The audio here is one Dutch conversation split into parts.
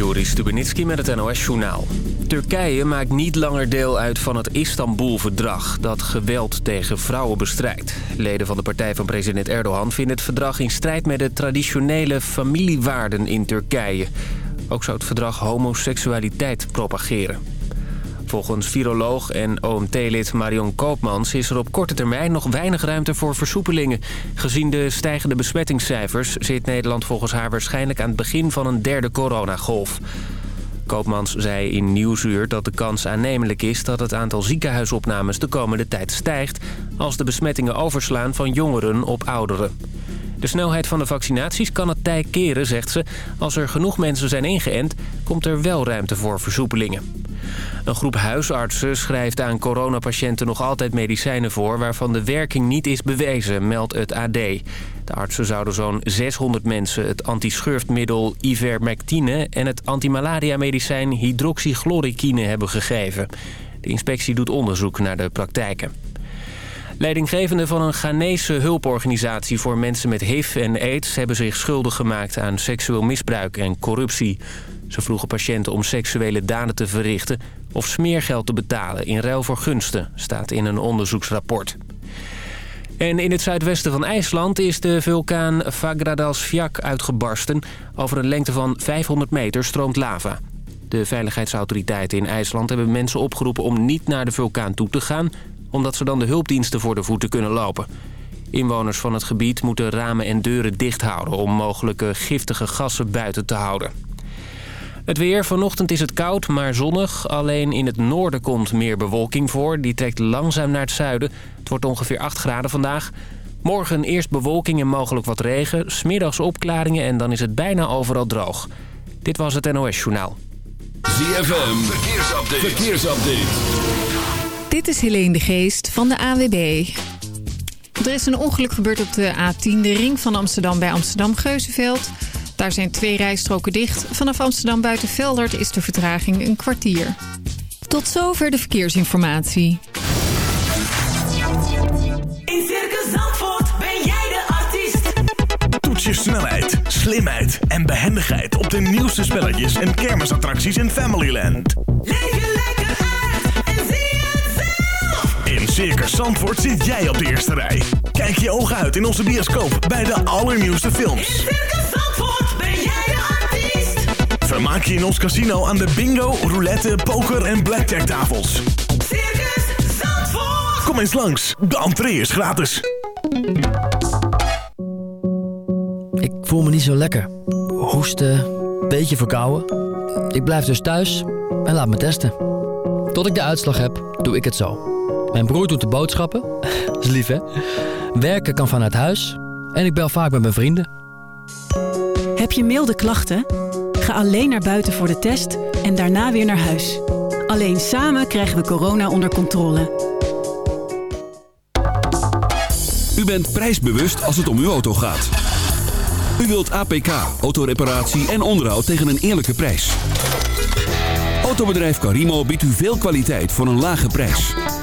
Joris Stubenitski met het NOS-journaal. Turkije maakt niet langer deel uit van het Istanbul-verdrag... dat geweld tegen vrouwen bestrijdt. Leden van de partij van president Erdogan vinden het verdrag in strijd... met de traditionele familiewaarden in Turkije. Ook zou het verdrag homoseksualiteit propageren. Volgens viroloog en OMT-lid Marion Koopmans is er op korte termijn nog weinig ruimte voor versoepelingen. Gezien de stijgende besmettingscijfers zit Nederland volgens haar waarschijnlijk aan het begin van een derde coronagolf. Koopmans zei in Nieuwsuur dat de kans aannemelijk is dat het aantal ziekenhuisopnames de komende tijd stijgt... als de besmettingen overslaan van jongeren op ouderen. De snelheid van de vaccinaties kan het tij keren, zegt ze. Als er genoeg mensen zijn ingeënt, komt er wel ruimte voor versoepelingen. Een groep huisartsen schrijft aan coronapatiënten nog altijd medicijnen voor... waarvan de werking niet is bewezen, meldt het AD. De artsen zouden zo'n 600 mensen het antischurftmiddel ivermectine... en het antimalaria-medicijn hydroxychloroquine hebben gegeven. De inspectie doet onderzoek naar de praktijken. Leidinggevenden van een Ghanese hulporganisatie voor mensen met HIV en AIDS... hebben zich schuldig gemaakt aan seksueel misbruik en corruptie. Ze vroegen patiënten om seksuele daden te verrichten... of smeergeld te betalen in ruil voor gunsten, staat in een onderzoeksrapport. En in het zuidwesten van IJsland is de vulkaan Fagradalsfjall uitgebarsten. Over een lengte van 500 meter stroomt lava. De veiligheidsautoriteiten in IJsland hebben mensen opgeroepen om niet naar de vulkaan toe te gaan... omdat ze dan de hulpdiensten voor de voeten kunnen lopen. Inwoners van het gebied moeten ramen en deuren dicht houden... om mogelijke giftige gassen buiten te houden. Het weer. Vanochtend is het koud, maar zonnig. Alleen in het noorden komt meer bewolking voor. Die trekt langzaam naar het zuiden. Het wordt ongeveer 8 graden vandaag. Morgen eerst bewolking en mogelijk wat regen. Smiddags opklaringen en dan is het bijna overal droog. Dit was het NOS Journaal. ZFM. Verkeersupdate. Verkeersupdate. Dit is Helene de Geest van de AWB. Er is een ongeluk gebeurd op de A10, de ring van Amsterdam bij Amsterdam-Geuzenveld... Daar zijn twee rijstroken dicht. Vanaf Amsterdam buiten Veldert is de vertraging een kwartier. Tot zover de verkeersinformatie. In Circus Zandvoort ben jij de artiest. Toets je snelheid, slimheid en behendigheid op de nieuwste spelletjes en kermisattracties in Familyland. Leef je lekker uit en zie het zelf. In Circus Zandvoort zit jij op de eerste rij. Kijk je ogen uit in onze bioscoop bij de allernieuwste films. In Vermaak je in ons casino aan de bingo, roulette, poker en blackjack tafels. Circus Zandvoort. Kom eens langs, de entree is gratis. Ik voel me niet zo lekker. Hoesten, beetje verkouden. Ik blijf dus thuis en laat me testen. Tot ik de uitslag heb, doe ik het zo. Mijn broer doet de boodschappen. Dat is lief, hè? Werken kan vanuit huis. En ik bel vaak met mijn vrienden. Heb je milde klachten? Ga alleen naar buiten voor de test en daarna weer naar huis. Alleen samen krijgen we corona onder controle. U bent prijsbewust als het om uw auto gaat. U wilt APK, autoreparatie en onderhoud tegen een eerlijke prijs. Autobedrijf Carimo biedt u veel kwaliteit voor een lage prijs.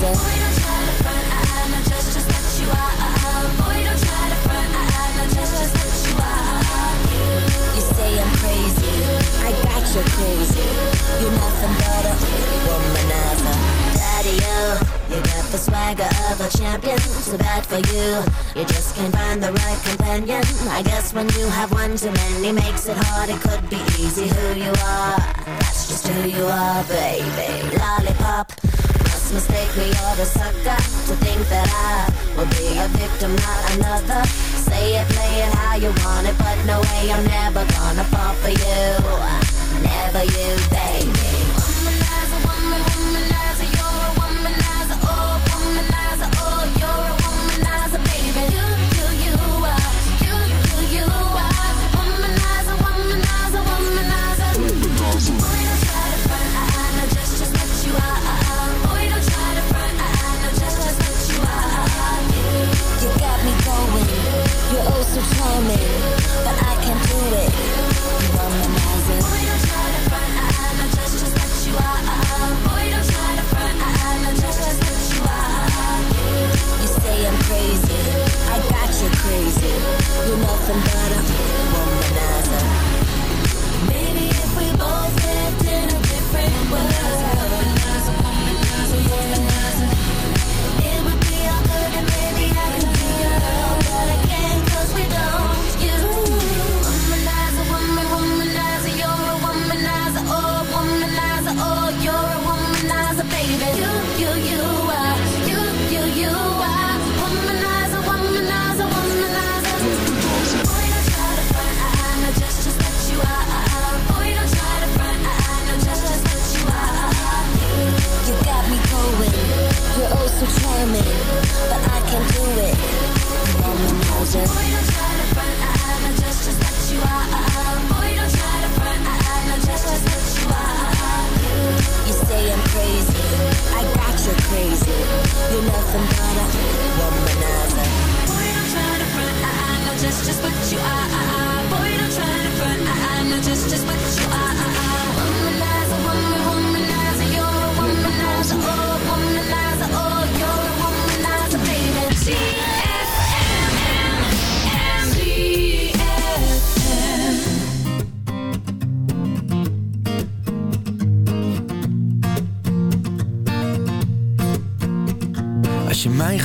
reason. Boy, don't try to front, I, know just, just that you you are. You, say I'm crazy, I got you crazy. You're nothing but a womanizer. daddy-o. you got the swagger of a champion. so bad for you, you just can't find the right companion. I guess when you have one too many, makes it hard. It could be easy who you are. That's just who you are, baby. Lollipop. Mistake me or a sucker to think that I will be a victim, not another. Say it, play it how you want it, but no way I'm never gonna fall for you. Never you, baby. some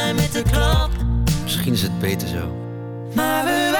Jij met de klap. Misschien is het beter zo. Maar we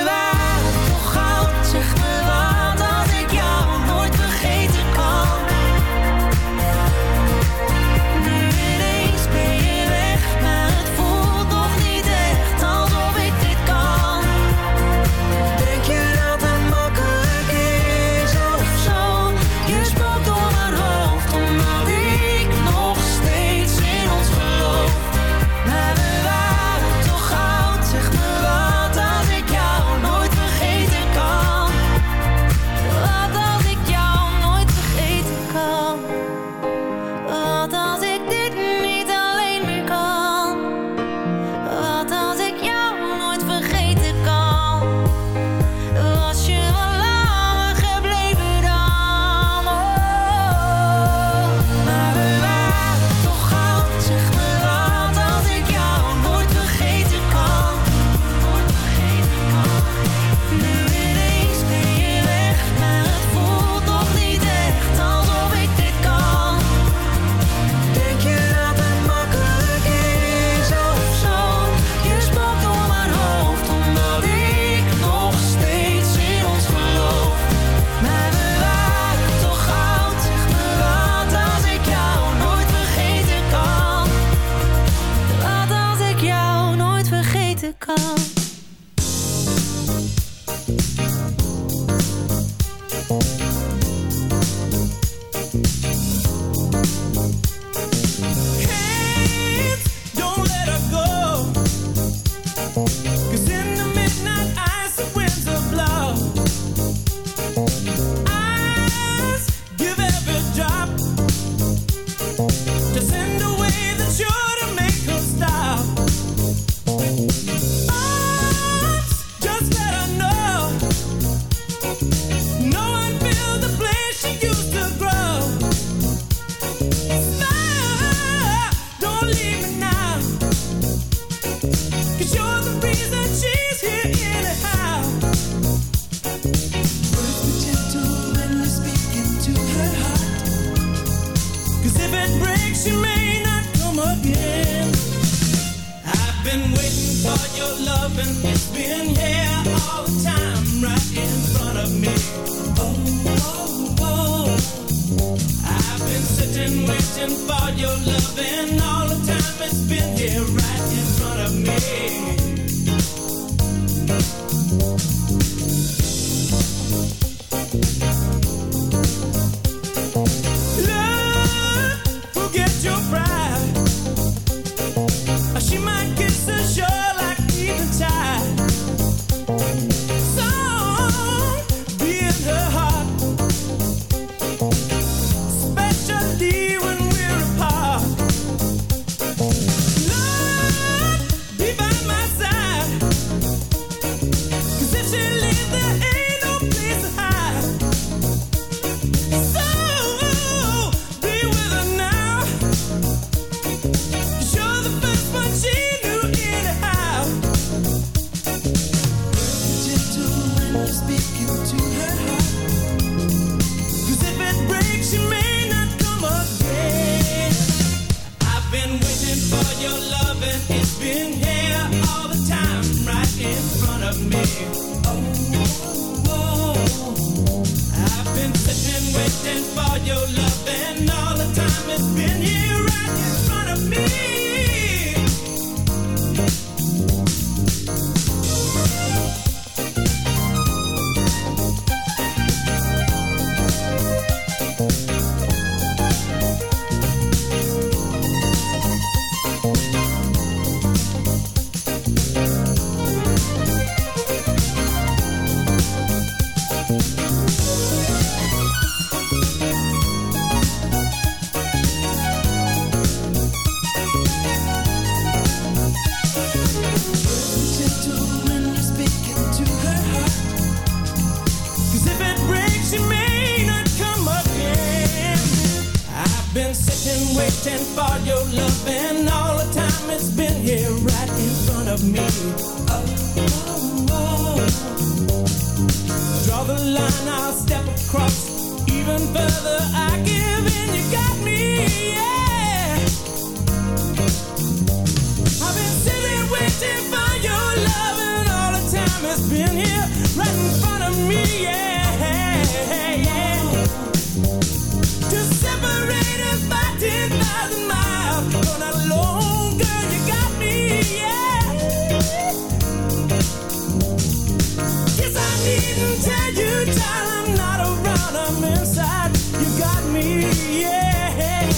me, yeah.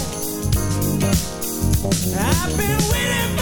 I've been waiting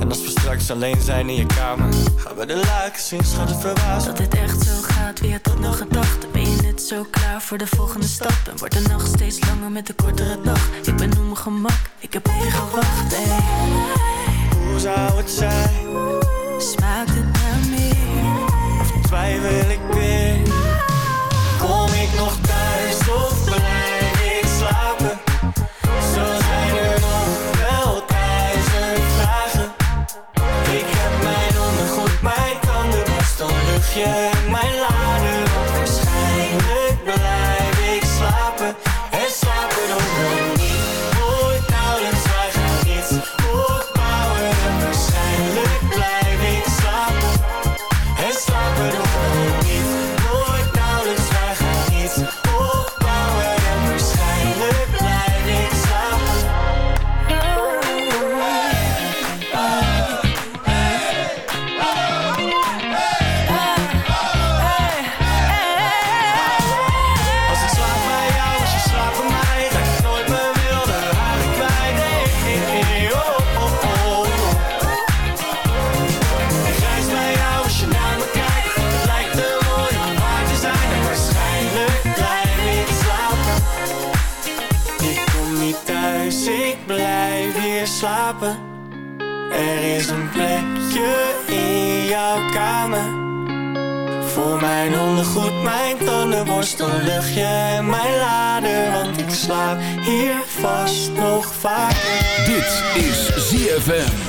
En als we straks alleen zijn in je kamer Gaan we de lakens zien, schat het verbaasd Dat dit echt zo gaat, wie had dat nog gedacht Ben je net zo klaar voor de volgende stap En wordt de nacht steeds langer met de kortere dag Ik ben op mijn gemak, ik heb op gewacht hey. Hoe zou het zijn? Smaakt het naar meer? Of twijfel ik weer? yeah. Voor mijn ondergoed, mijn tandenborstel, luchtje en mijn lader Want ik slaap hier vast nog vaak. Dit is ZFM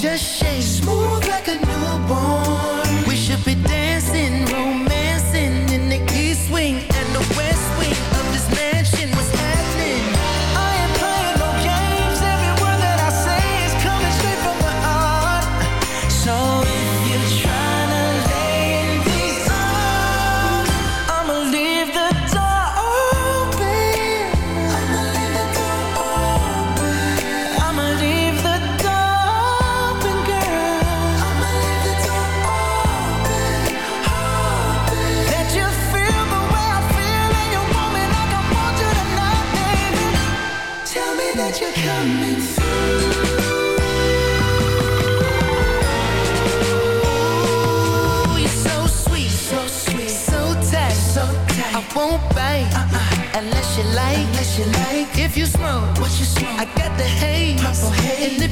Just shake smooth like a new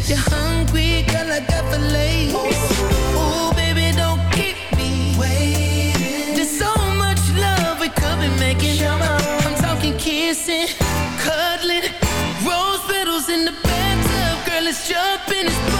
you're hungry, girl, I got baby, don't keep me waiting. There's so much love we could be making. I'm talking kissing, cuddling, rose petals in the bathtub, girl, it's jumping, it's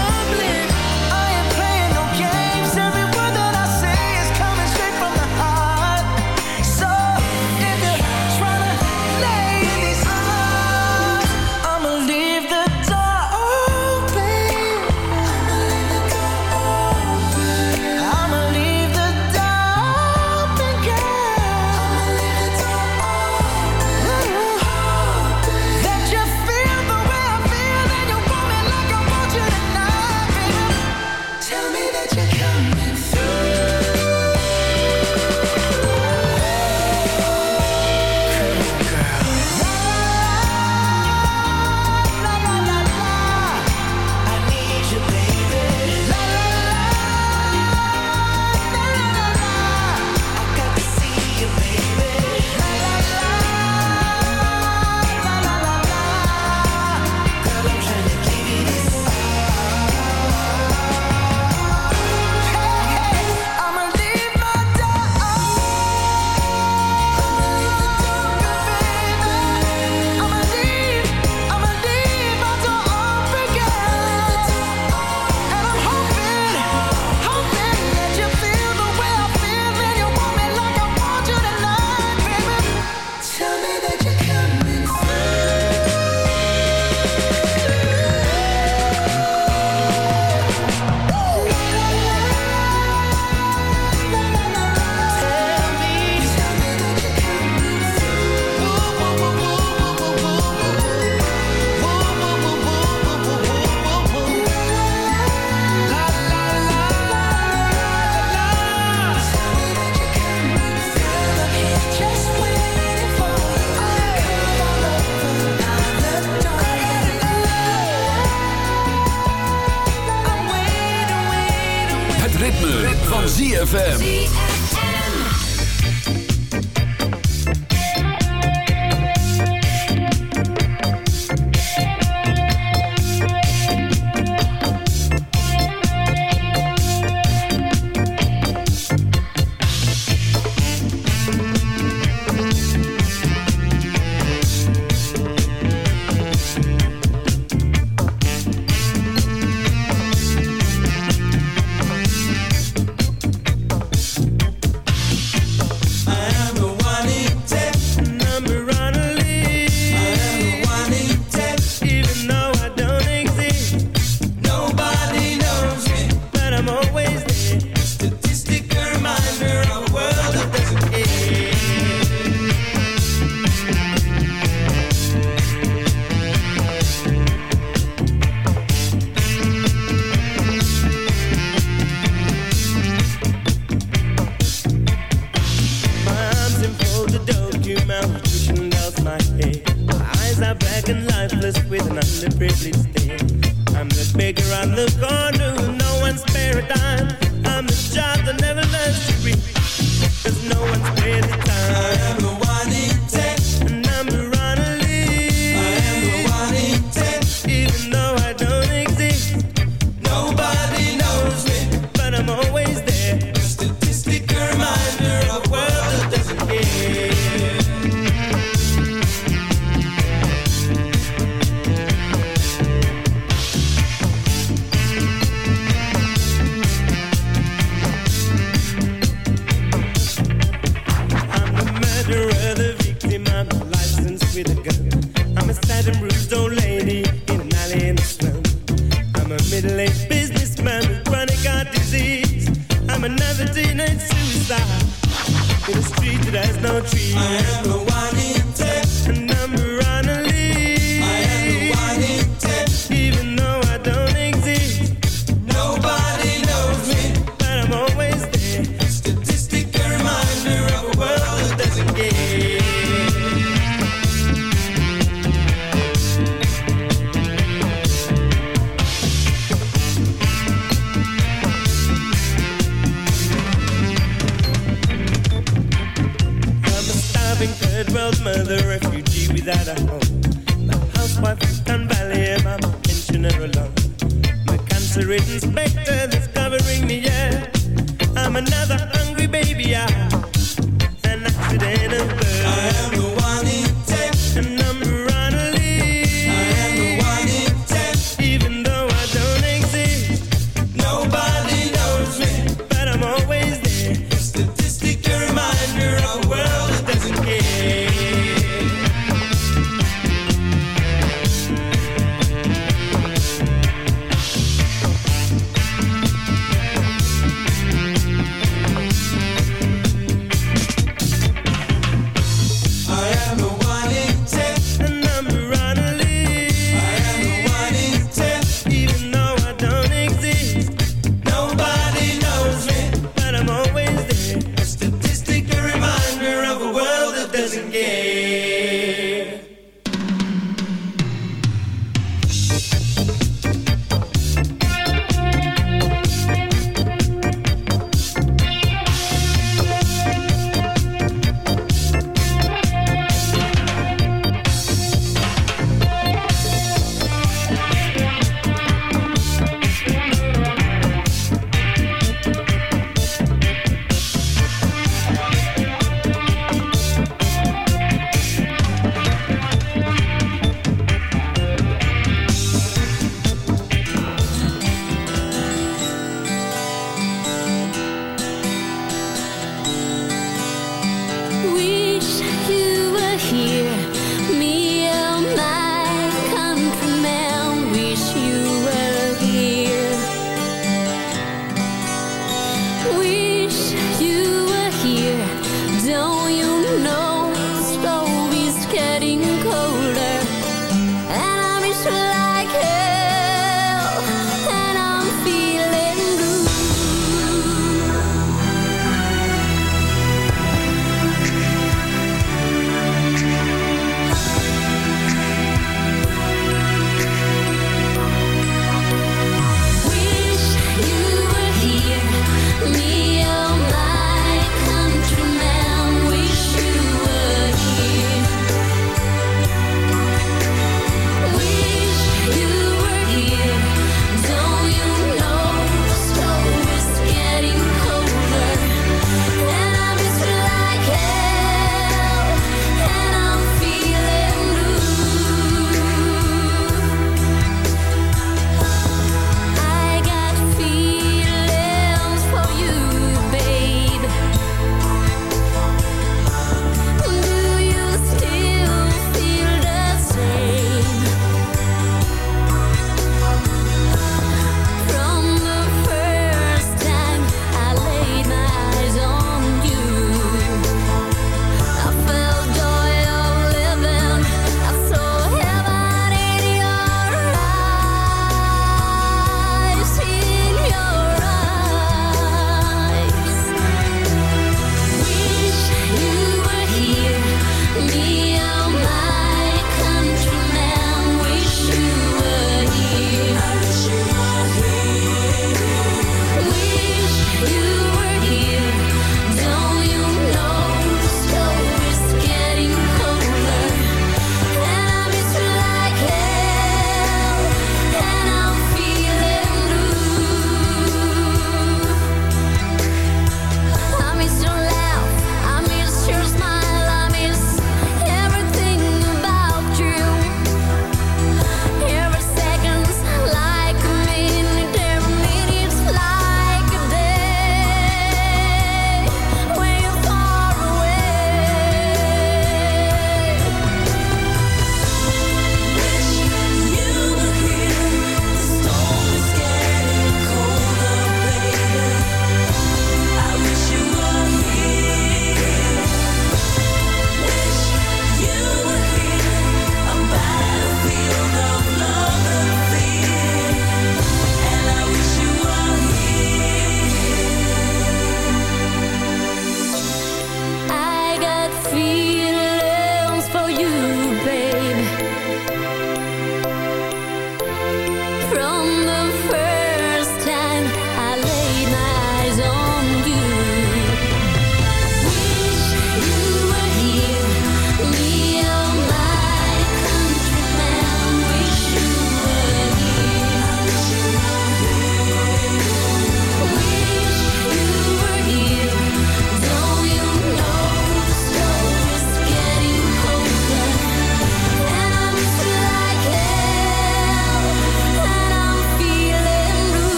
that I know.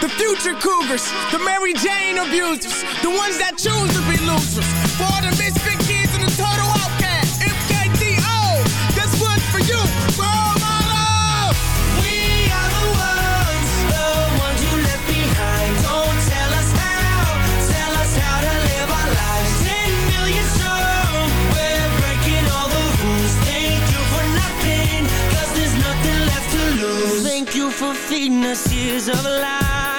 The future cougars, the Mary Jane abusers, the ones that choose to be losers. For all the misfit kids and the total outcast. MKDO, this one's for you. We are the ones, the ones you left behind. Don't tell us how, tell us how to live our lives. Ten million strong, we're breaking all the rules. Thank you for nothing, 'cause there's nothing left to lose. Thank you for feeding us years of lies.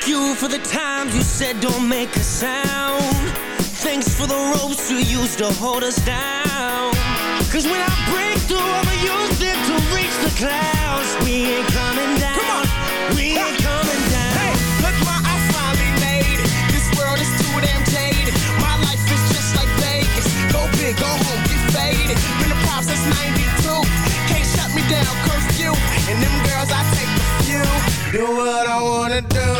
Thank you for the times you said don't make a sound. Thanks for the ropes you used to hold us down. Cause when I break through, I'ma use it to reach the clouds. We ain't coming down. Come on. We ain't coming down. Hey, look what I finally made. It. This world is too damn jaded. My life is just like Vegas. Go big, go home, get faded. Been a pop since 92. Can't shut me down, curfew. And them girls, I take the few. Do what I wanna do.